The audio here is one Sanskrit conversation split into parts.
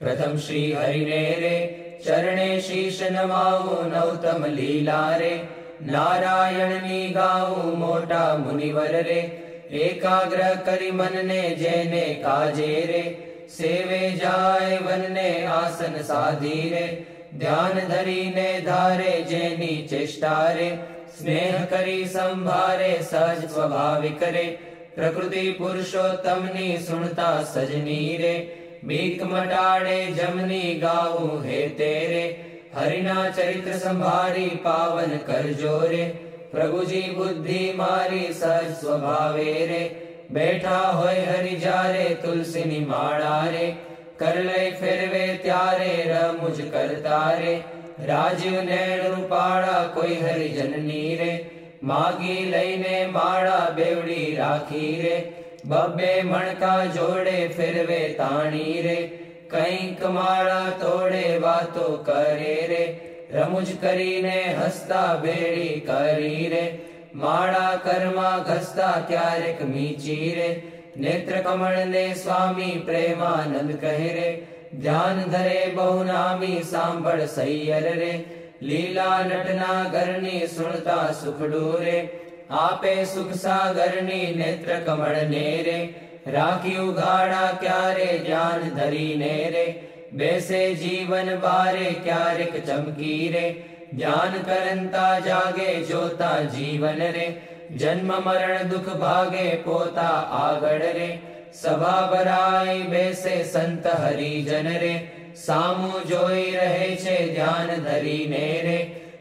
प्रथम श्री हरिने रे चरणे शीश नमाऊ नौतम लीला रे। नारायण नी गाऊ मोटा मुनिवर रे एकाग्र करी मन ने जेने काजे रे। सेवे जाय वन ने आसन साधी रे ध्यान धरी ने धारे जेनी चेष्टा रे। स्नेह करी संभारे सहज स्वाभाविक रे प्रकृति पुरुषोत्तमनी सुनता सजनी रे बीक मटाड़े जमनी गाऊ हे तेरे हरिना चरित्र संभारी पावन कर जोरे, प्रभु जी बुद्धि मारी सहज स्वभावे रे, बैठा होय हरि जारे तुलसी निमाड़ा रे कर ले फिर वे त्यारे र मुझ करता रे राजीव नैण रूपाड़ा कोई हरि जननी रे, मागी लईने माड़ा बेवड़ी राखी रे बब्बे मणका जोड़े फिर वे ताणी रे। कई कमाड़ा तोड़े वातो करे रे। रमुज करीने हस्ता बेड़ी करी रे। माड़ा कर्मा घसता क्यारेक मीची रे। नेत्र कमल ने स्वामी प्रेमानंद कहे रे। ध्यान धरे बहुनामी सांभळ सैयर रे। लीला नटना गरनी सुनता सुख डूरे आपे सुख सागरनी नेत्र कमल नेरे राखी उगाड़ा क्यारे ज्ञान धरी नेरे बैसे जीवन बारे क्यारिक चमकी रे ज्ञान करंता जागे जोता जीवन रे जन्म मरण दुख भागे पोता आगड़ रे सभा संत हरि जन रे सामू नेरे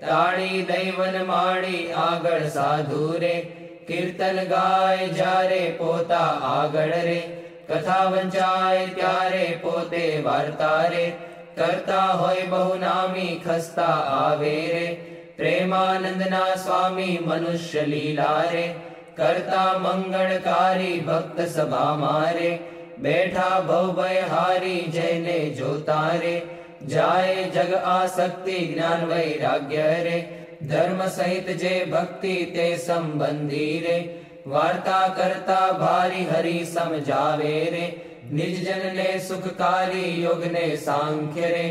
તાળી દૈવન માળી આગળ સાધુ રે કીર્તન ગાય જ્યારે પોતા આગળ રે કથા વંચાય ત્યારે પોતે વાર્તા રે કરતા હોય બહુ નામી ખસ્તા આવે રે પ્રેમાનંદના સ્વામી મનુષ્ય લીલા રે કરતા મંગળકારી ભક્ત સભા મારે બેઠા ભવ ભય હારી જઈને જોતા રે जाय जग आसक्ति, ज्ञान वैराग्य रे। धर्म सहित जे भक्ति, ते संबंधी रे। वार्ता करता भारी हरि समझावे रे। निज जन ने सुखकारी, युग ने सांख्य रे।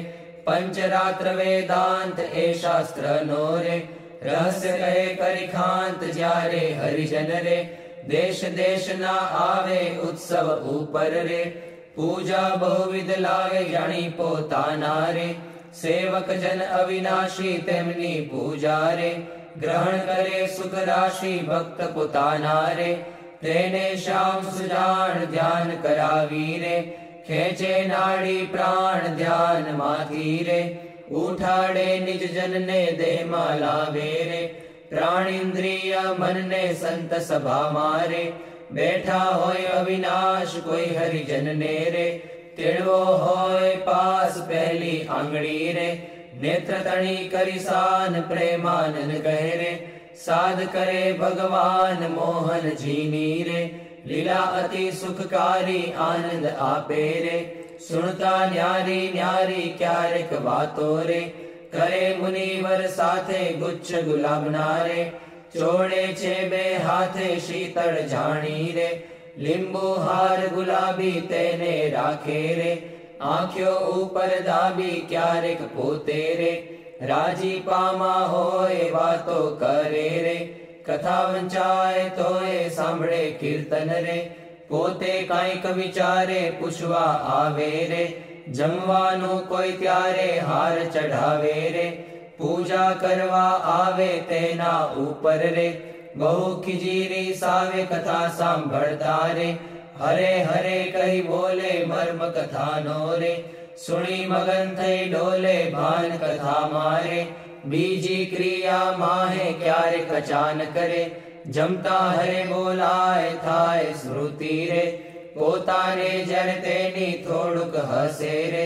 पंचरात्र वेदांत, ए शास्त्र नो रे। रहस्य कहे करिखांत जारे हरिजन रे। देश देश ना आवे, उत्सव ऊपर रे। पूजा बहुविध लागे जानी पोताना रे सेवक जन अविनाशी तेमनी पूजा रे ग्रहण करे सुख राशि भक्त पोताना रे तेने श्याम सुजान ध्यान करावी रे खेचे नाड़ी प्राण इंद्रिय मन ने संत बैठा होय अविनाश कोई हरिजन ने रे तिड़वो होय पास पहली आंगड़ी रे नेत्र तणी करिसान प्रेमानन कहे रे साध करे भगवान मोहन जी नीरे लीला अति सुखकारी आनंद आपे रे सुनता न्यारी न्यारी क्यारेक बातो रे करे मुनिवर साथे गुच्छ गुलाब नारे ચોડે છે બે હાથે શીતળ જાણી રે. લીંબુ હાર ગુલાબી તેને રાખે રે. આંખ્યો ઉપર દાબી ક્યારેક પોતે રે. રાજી પામા હોય વાતો કરે રે. કથા વંચાય તોય સાંભળે કીર્તન રે. પોતે કાંઈક વિચારે પૂછવા આવે રે. જમવાનું કોઈ ત્યારે હાર ચઢાવે રે. પૂજા કરવા આવે તેના ઉપર રે બહુ ખીજીરી સાવે કથા સાંભળતા રે હરે હરે કહી બોલે મર્મ કથાનો રે સુણી મગન થઈ ડોલે ભાન કથા મારે બીજી ક્રિયા માહે ક્યારેક અચાનક રે જમતા હરે બોલાય થાય સ્મૃતિ રે પોતાને જર તેની થોડુંક હસે રે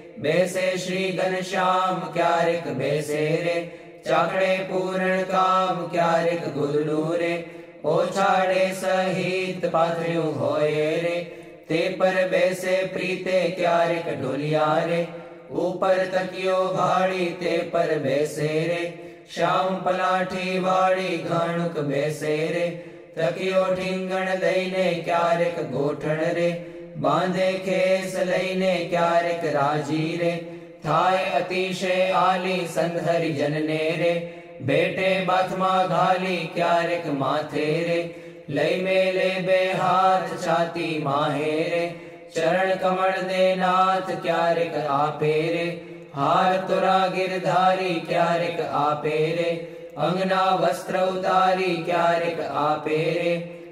बेसे श्री घन श्याम, क्यारिक बेसेरे चाकड़े पूर्ण काम, क्यारिक गुदलूरे ओछाड़े सहित पाथरियु होए रे। ते पर बेसे प्रीते, क्यारिक ढोलिया रे। ऊपर तकियो भाड़ी, ते पर बेसे रे। श्याम पलाठी वाड़ी, घणुक बेसे रे। तकियो ठिंगण दईने क्यारिक गोठण रे। बांधे खेस लईने क्यारेक राज़ी रे। थाय अतिशय आली संधर जनने रे। बेटे बथमा घाली क्यारेक माथे रे। लई मेले बेहाथ छाती माहे रे। चरण कमल दे नाथ क्यारेक आपे रे। हार तुरा गिरधारी क्यारेक आपे रे। अंगना वस्त्र उतारी क्यारेक आपे रे।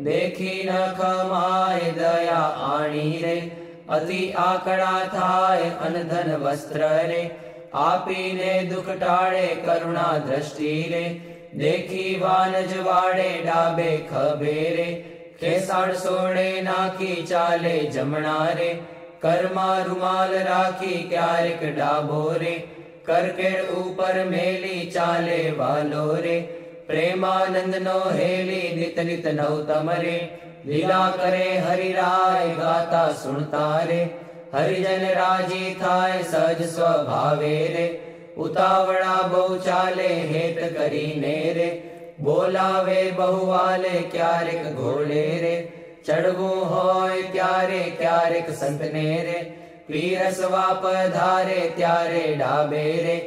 દેખી ન ખમાય દયા આણી રે અતિ આકડા થાય અનધન વસ્ત્ર રે આપીને દુઃખ ટાળે કરુણા દ્રષ્ટિ રે દેખી વાનજ વાડે ડાબે ખભે રે કેસાડ સોડે નાખી ચાલે જમણા રે કર્મા રૂમાલ રાખી ક્યારેક ડાબો રે કરકેડ ઉપર प्रेमानंद नो हेली नित नित नव तमरे। लीला करे हरि राय, गाता सुनता रे। हरिजन राज़ी थाय, सहज स्वभावे रे। उतावड़ा बहु चाले, हेत करी ने रे बोलावे बहुवाले क्यारेक घोड़े रे। चढ़वो होय त्यारे क्यारेक संतने रे पीरसवा पधारे त्यारे डाबे रे।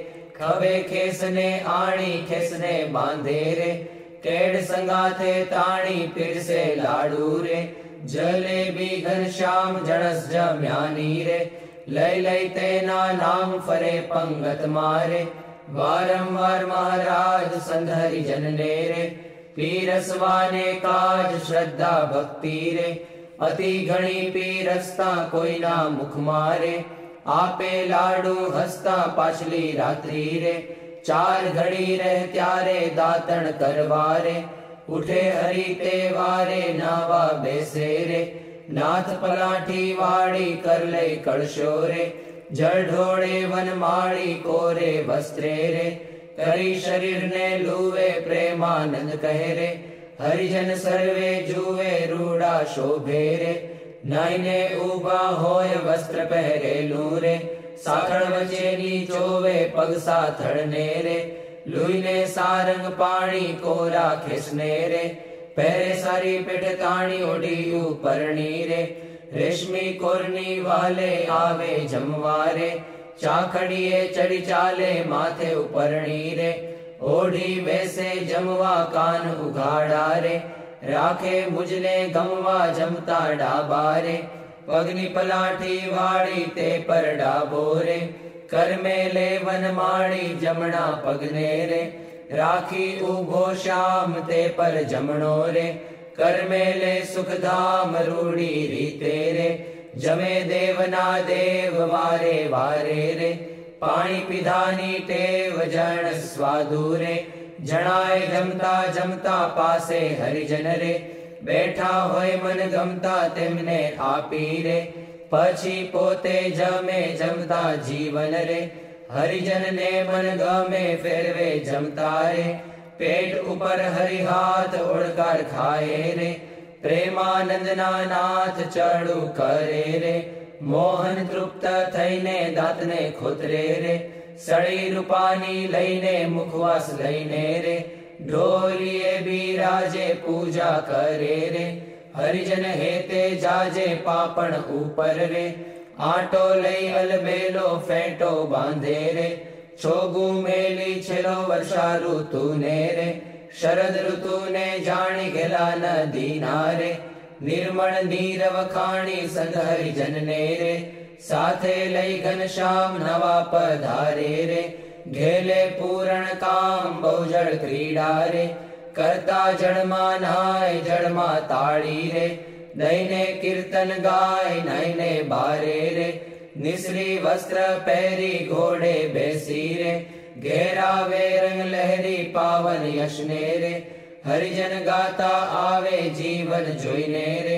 खबे खेसने, आणी खेसने बांधे रे। टेढ़ संगाते, ताणी फिर से लाडू रे। जले भी जलेबी घनश्याम जड़स जम्यानी रे। लय लय तेना नाम फरे पंगत मारे। वारंवार महाराज संधरी जन ने रे। पीरसवाने काज श्रद्धा भक्ति रे। अति घणी पीरसता कोई ना मुख मारे। આપે લાડુ હસતા પાછલી રાત્રિ રે ચાર ઘડી રહે ત્યારે દાતણ કરવારે ઉઠે હરી તે વારે નાવા બેસે રે નાથ પલાઠી વાળી કર લે કળશો રે જળ ઢોળે વન માળી કોરે વસ્ત્રે રે કરી શરીરને લુવે પ્રેમાનંદ કહે રે હરિજન સર્વે જુએ રૂડા શોભે રે नैने ऊबा होय वस्त्र पहरे लूरे साखण बचे चोवे, पग साथड़ नेरे। लुईने सारंग पानी कोरा खिसने रे पहरे सारी पिठ ताणी उड़ी ऊपर नीरे। रेशमी कोरनी वाले आवे जमवारे, चाखड़िए चढ़ी चाले माथे ऊपर नीरे। ओढ़ी वैसे जमवा कान उघाड़ा रे राखे मुजले गंवाजम ताडा बारे अग्निपलाटी वाणी ते परडा बोरे कर्मे लेवन माणी जमणा पगने रे राखी उभो श्याम ते पर जमणो रे मे ले रूढ़ी रीते रे जमे देवना देव वारे वारे रे पाणि पिधानी टेव जण वादुरे જણાય જમતા જમતા પાસે હરિજન રે બેઠા હોય મન ગમતા તેમને આપી રે પછી પોતે જમે જમતા જીવન રે હરિજનને મન ગમે ફેરવે જમતા રે પેટ ઉપર હરિહાથ ઓળકાર ખાય રે પ્રેમાનંદના નાથ ચડું કરે રે મોહન તૃપ્ત થઈને દાંતને ખોતરે રે सड़ीरूपानी लईने, मुखवास लईने रे। ढोलिए बीराजे, पूजा करे रे। हरिजन हेते जाजे, पापण ऊपर रे। आटो लई अलबेलो फेंटो बांधे रे। छोगू मेली, छेलो वर्षा ऋतु ने रे। शरद ऋतु ने जानी खेला नदी नारे निर्मल नीरव खाणी संग हरिजन ने रे। સાથે લઈ ઘનશ્યામ નવા પધારે રે ઘેલે પૂરણ કામ બહુજળ ક્રીડા રે કરતા જળમાં નાય જળમાં તાળી રે દઈને કીર્તન ગાય નઈને બારે રે નિસરી વસ્ત્ર પહેરી ઘોડે બેસી રે ઘેરાવે રંગ લહેરી પાવન યશને રે હરિજન ગાતા આવે જીવન જોઈને રે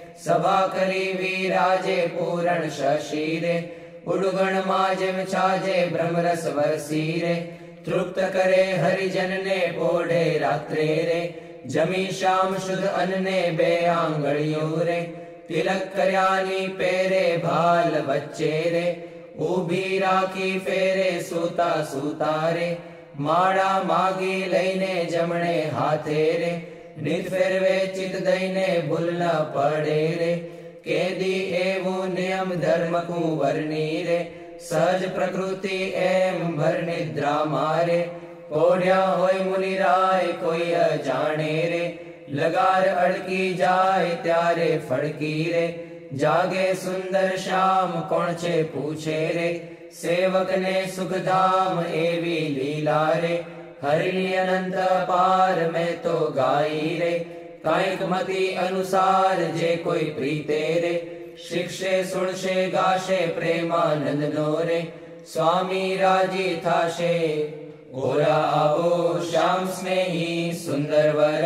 सभा करी वीराजे पूरण शशीरे, उड़गण माजम छाजे ब्रह्मरस वरसीरे, तृप्त करे हरिजन ने बोढ़े रात्रे रे जमी श्याम शुद्ध अन्न ने बे आंगड़ियों रे तिलक करयानी पेरे भाल बच्चे रे ऊभी राखी फेरे सूता सूतारे, माड़ा मागी लईने जमणे हाथे रे રે નિત ફેરવે ચિત દઈને ભૂલ ન પડે રે કેદી એવું નિયમ ધર્મ કુંવરની રે સહજ પ્રકૃતિ એમ ભર નિદ્રા મારે પોઢ્યા હોય મુનિરાય કોઈ અજાણે રે લગાર અડકી જાય ત્યારે ફડકી રે જાગે સુંદર શ્યામ કોણ છે પૂછે રે સેવકને સુખધામ એવી લીલા રે हरिणियनन्तपार मे तो गायीरे कायिकमति अनुसार जे कोई प्रीते रे शिक्षे सुणशे गाशे प्रेमानन्द नो रे स्वामी राजी थाशे। गोरा आवो श्याम स्नेही सुन्दर वर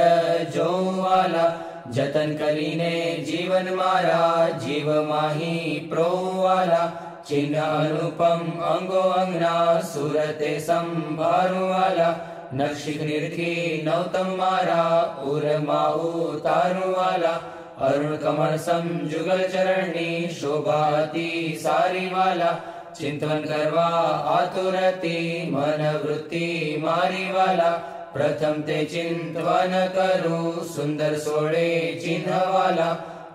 जो वाला जतन करीने जीवन मारा जीव माही प्रो वाला चिह्नानुपम् अङ्गोऽङ्गना सुरते सम्भारुवाला। नक्षिनिर्घी नौतं मारा उरमाहु तारुवाला। अरुणकमलसं जुगलचरणी शोभाति सारिवाला। चिन्तन गर्वा आतुरति मनवृत्ति मारिवाला। प्रथम रणी शोभावन करु सुन्दर सोडे चिह्नवाला વાલા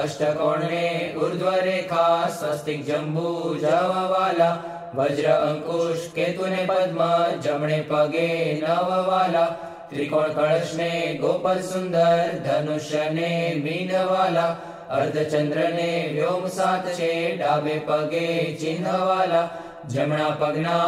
अष्टकोणे ऊर्ध्वरेखा स्वस्तिक जम्बूजववाला वज्र अंकुश केतुने पद्म जमणे पगे नववाला त्रिकोण कळशने गोपल सुंदर धनुष्यने मीनवाला अर्धचन्द्रने व्योम सात छे डाबे अष्टकोण केन्दरवाला जना पगना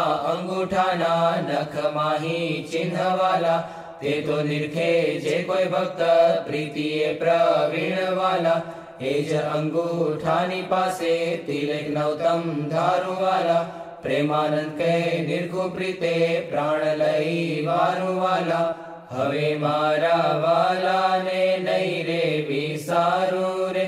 ते तो निर्खे जे कोई भक्त क्रीति प्रीणवाला अङ्गुठानि पासे तिलिकनौ तं धारुवाला प्रेमानन्दकै निर्घुप्रीते प्राणलयी वारुवाला। हवे मारा वाला ने नैरे विसारु रे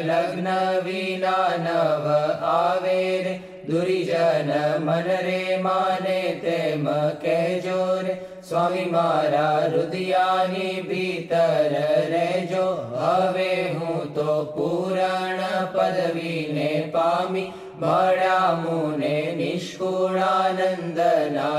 स्नेह लग्न विना नव आवे रे दुरीजन मन रे माने तेम कहजो रे स्वामी मारा रुदियानी भीतर रेजो हवे हूँ तो पूरण पदवी ने पामी। बड़ा मुने निष्कुणानंदना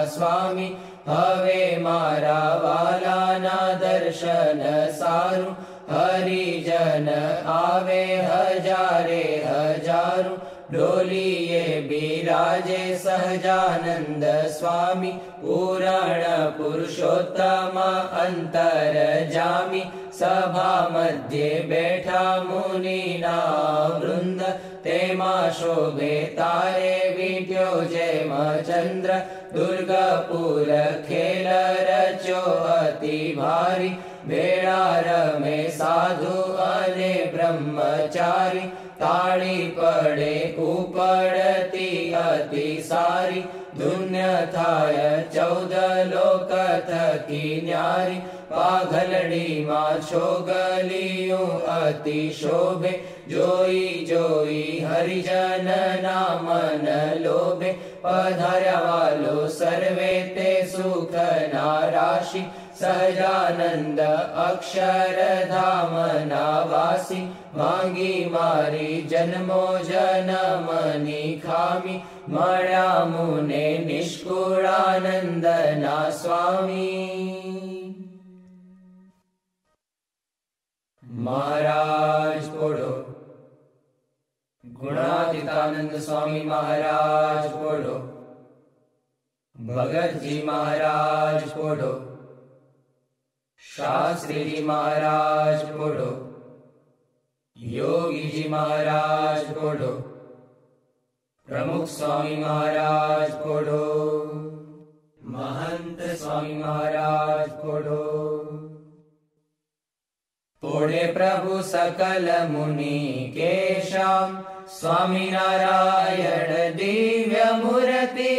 स्वामी। हवे मारा वाला दर्शन सारू हरिजन आवे हजारे हजारू। डोलिये बिराजे सहजानन्द स्वामी। पुराण पुरुषोत्तम अन्तर जामि। सभा मध्ये बैठा मुनिना वृन्द। तेमा शोभे तारे विट्यो जय चन्द्र। दुर्गापुर खेल रचो अति भारी बेड़ा रमे साधु अने ब्रह्मचारी ताळी पडे उपडती अति मा शोभे। जोई जोई हरिजन नामन लोभे पधार्या वालो सर्वे ते सुख नाराशि सहजानन्द अक्षरधामनावासि। मागी मारी जन्मो जनमनि खामि। मया मुने निष्कुळानन्दना स्वामी। महाराज पोडो गुणातीतानंद स्वामी महाराज पोडो भगत जी महाराज पोडो शास्त्री जी महाराज पोडो योगी जी महाराज पोडो प्रमुख स्वामी महाराज पोडो महंत स्वामी महाराज पोडो पोडे प्रभु सकल मुनि केशाम स्वामी नारायण दिव्य मूर्ति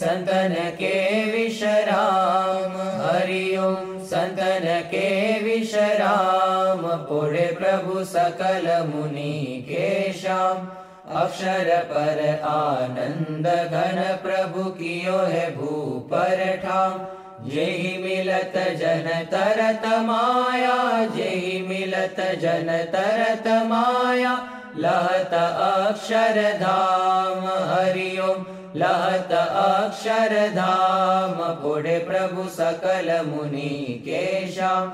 संतन के विश्राम हरिओम संतन के विश्राम पुरे प्रभु सकल मुनि के श्याम अक्षर पर आनंद घन प्रभु कियो है भू पर ठाम जेहि मिलत जन तरत माया जेहि मिलत जन तरत माया लहत अक्षर धाम। हरिओम लहत अक्षर धाम पुढे प्रभु सकल मुनि केशाम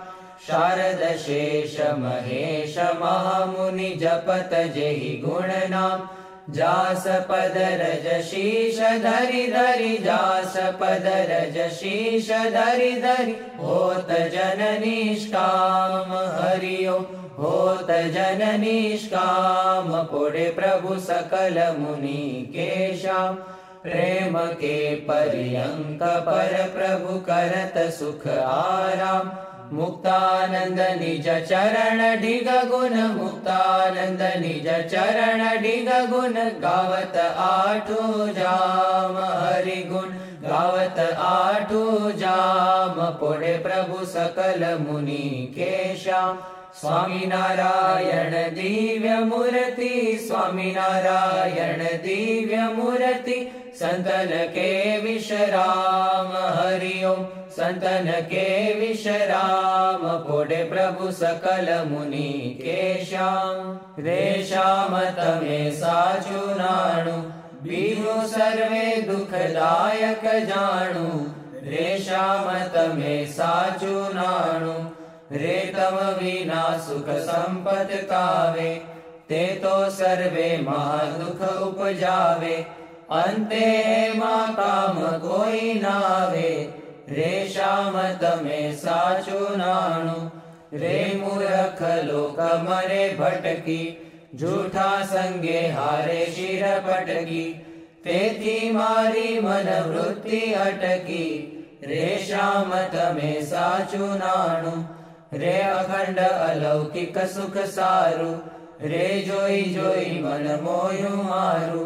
शारद शेष महेश महामुनि जपत जेहि गुण नाम। जास पद रज शीश धरि धरि जास पद रज शीश धरि धरि। होत जन निष्काम हरिओम होत जन निष्काम पुढे प्रभु सकल मुनि केशाम प्रेम के पर्यंक पर प्रभु करत सुख आराम। मुक्तानन्द निज चरण ढिग गुण मुक्तानन्द निज चरण ढिग गुण गावत आठो जाम हरि गुण गावत आठो जाम पुढे प्रभु सकल मुनि केशाम। स्वामी नारायण दिव्य मूर्ति संतन के विश्राम हरिओम संतन के विश्राम पोडे प्रभु सकल मुनि के श्याम। रे श्याम तमे साचु नाणु। दुखदायक जाणु। रे श्याम तमे साचु नाणु। रे तम विना सुख संपत कावे। ते तो सर्वे महादुख उपजावे मे सा नाण रे मूरख लोक मरे भटकी जूठा संगे हारे शिर पटकी। तेथी मारी मन वृत्ति अटकी रेशाम तमे साचु नाणु रे अखंड अलौकिक सुख सारु रे जोई जोई मन मोयु मारु।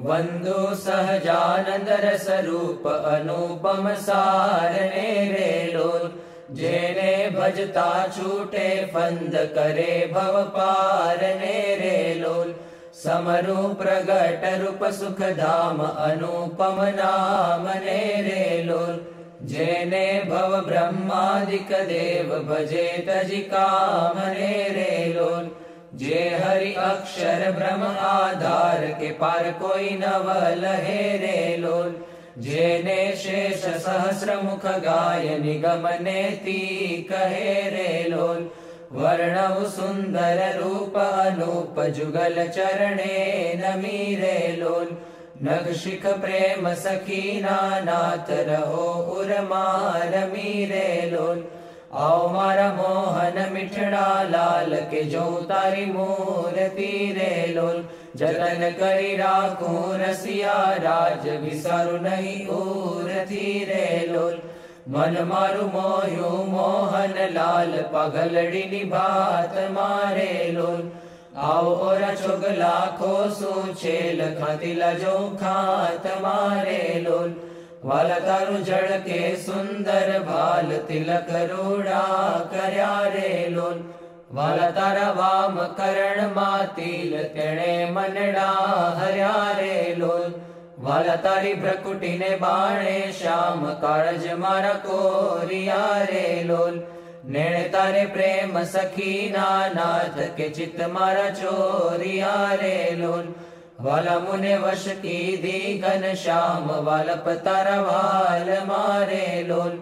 वन्दो रूप अनुपम फन्द करे भव समरु प्रगटरूप सुख धाम अनुपम नामने नेरे जेने भव ब्रह्मादिक देव भजे तजि कामने रेलोल्। जे हरि अक्षर ब्रह्म आधार के पार कोई नव लहे रे लोल। जेने शेष सहस्र मुख गाय निगम नेति कहे रे लोल। वर्णव सुन्दर अनूप जुगल चरणे नमी रे लोल। नगशिख प्रेम सखीनाथ रो उर मार रे लोल। आओ मारा मोहन मिठड़ा लाल के जो तारी मूर्ति रे लोल। जतन करी राखू रसिया राज विसारू नहीं ऊरथी रे लोल। मन मारू मोयू मोहन लाल पगलड़ी निभात मारे लोल। आओ और चुगला को सूचेल खतिला जो खात मारे लोल। वलतरुजळ के सुन्दर बाल तिलक रोडा कर्या रे लोल। वलतर वाम वा तारु जल रोम हर्यारे लो वाल तारि प्रकुटिने बाणे श्याम काळज मारा कोरिया रे लोल। काळ तारे प्रेम सखी नानाथ के चित सखिनाथ चोरिया रे लोल। वलमुनिवशकी दीघनश्याम वलपतरवाल मारे लोल।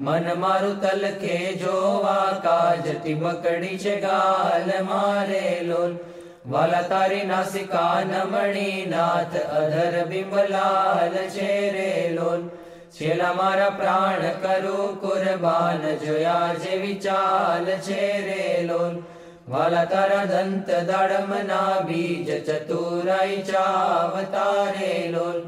मन मारुतल के जो वाका जति मकड़ी जगाल मारे लोल। वलतारी नासिका नमणि नाथ अधर बिमलाल चेरे लोल। छेला मारा प्राण करो कुर्बान न जे विचाल चेरे लोल। वलतरदन्तदडमना बीज चतुरै चावतारे लोल्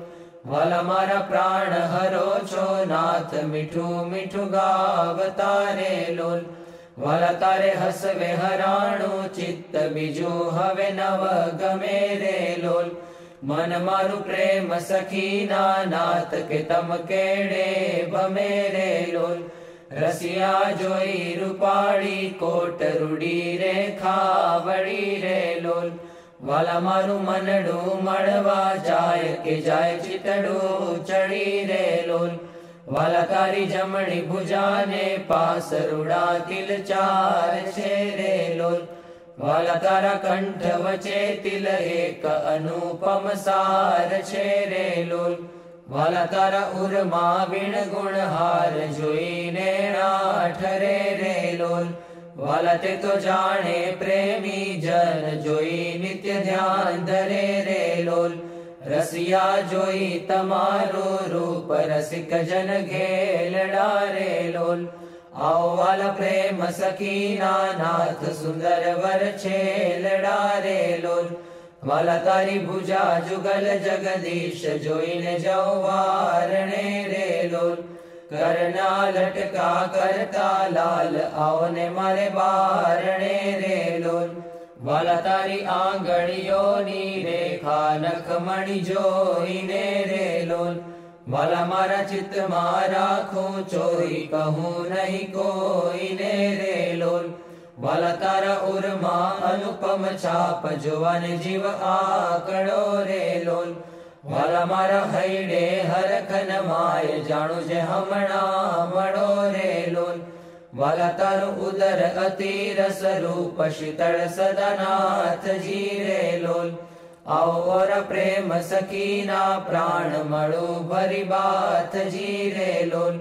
वलमर प्राणहरो चो नाथ मिठु मिठु गावतारे लोल् वलतरे हसवे हराणु चित्त बिजु हवे नव गमे रे लोल् मन मारु प्रेम सखीना नाथ के तम केडे बमे रे लोल् रसिया जोई रूपाळी कोट रुडी रे खावडी रे लोल. वलमरु मनडु मडवा जाय के जाय चितडु चडी रे लोल. वलकारी जमणी भुजाने पास रुडा तिल चार छेरे लोल. वलकारा कंठ वचे तिल एक अनुपम सार लोल. वलतर उर्मा विणगुणहार जुयिनेणाठरे रेलोल् वलति तु जाने प्रेमी जन जोयि नित्य ध्यान धरे रेलोल् रसिया जोयि तमारो रूप रसिक जन वा तेनाे आओ तनडारे प्रेम आेम सखीनाथ सुंदर वर माला तारी भुजा जुगल जगदीश, जोइन जौवारणे रे लोल। करना लटका करता लाल आओ ने मारे बारणे रे लोल। वाला तारी आंगड़ियो नी रेखा नख मणि जोइने रे लोल। वाला मारा चित मारा खो, चोरी कहूँ नहीं कोई ने रे लोल। बलतर उर्मा अनुपम चाप जुवन जीव आकड़ो रे लोल। भल मर हैडे हर खन माय जाणु जे हमणा मड़ो रे लोल। बलतर उदर अतिर स्वरूप शीतल सदनाथ जी रे लोल। और प्रेम सकीना प्राण मड़ो भरी बात जी रे लोल।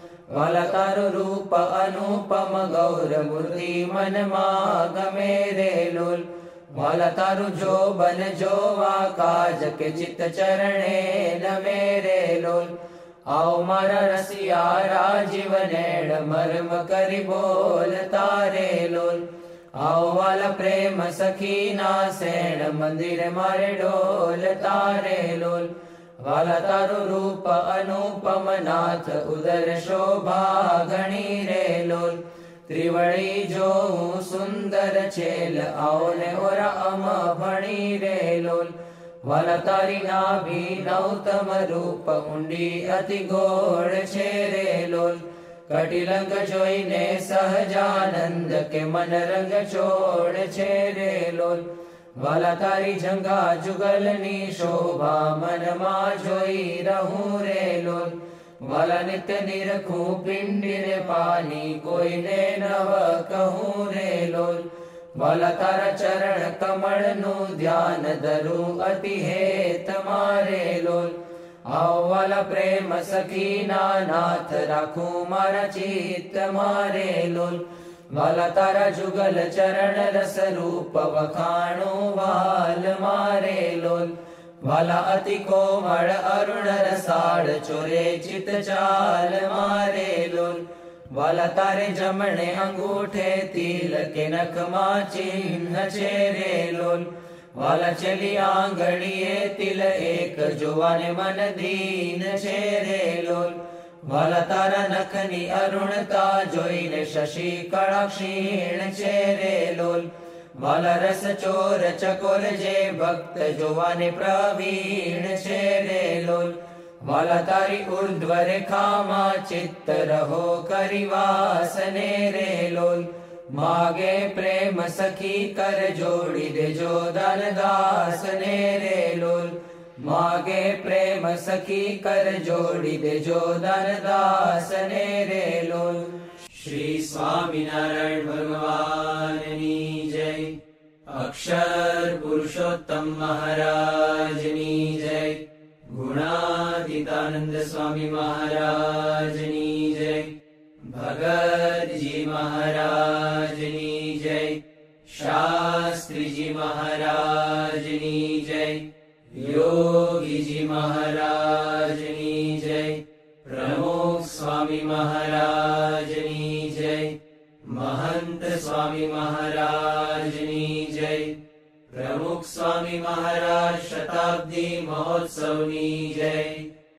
वाला तारो रूप अनुपम गौर मूर्ति मन गमे रे लोल वाला तारु जो बन जो वा काज के चित चरणे न मेरे लोल आओ मारा रसिया राजीव नेड़ मर्म करी बोल तारे लोल आओ वाला प्रेम सखी ना सेण मंदिर मारे डोल तारे लोल वाला तारो रूप अनुपम नाथ उदर शोभा गणी रे लोल त्रिवळी जो सुंदर छेल आओने और अम भणी रे लोल वाला तारी नाभि नौतम रूप उंडी अति गोड़ छे रे लोल कटिलंग जोईने सहजानंद के मन रंग छोड़ छे रे लोल वाला तारी जंगा जुगल नी शोभा मन मा जोई रहू रे लोल वाला नित्य निरखू पिंडिर पानी कोई ने नव कहूँ रे लोल वाला तारा चरण कमल नु ध्यान धरू अति हे तमारे लोल आओ वाला प्रेम सखी नाथ राखू मारा चित्त मारे लोल वाला तारा जुगल चरण रस रूप वखाणो वाल मारे लोल वाला अति कोमल अरुण रसाड़ चोरे चित चाल मारे लोल वाला तारे जमणे अंगूठे तिल के नख चिन्ह चेरे लोल वाला चली आंगड़िए तिल एक जुवाने मन दीन चेरे लोल वाला तारा नखनी अरुणता जोईने शशि कड़ा क्षीण चेरे लोल। वाला रस चोर चकोर जे भक्त जोवाने प्रवीण चेरे लोल। वाला तारी ऊर्ध्व रेखा मा चित्त रहो करिवासने रे लोल। मागे प्रेम सखी कर जोड़ी दे दान दास ने रे लोल मागे प्रेम सखी कर जोड़ी दे जो दान दास ने लोल। श्री स्वामी नारायण भगवान जय। अक्षर पुरुषोत्तम महाराज जय। गुणातीतानंद स्वामी महाराज जय। भगत जी महाराज जय। शास्त्री जी महाराज जय योगी जी महाराज जय। प्रमुख स्वामी महाराज जय। महंत स्वामी महाराज जय। प्रमुख स्वामी महाराज शताब्दी महोत्सवनी जय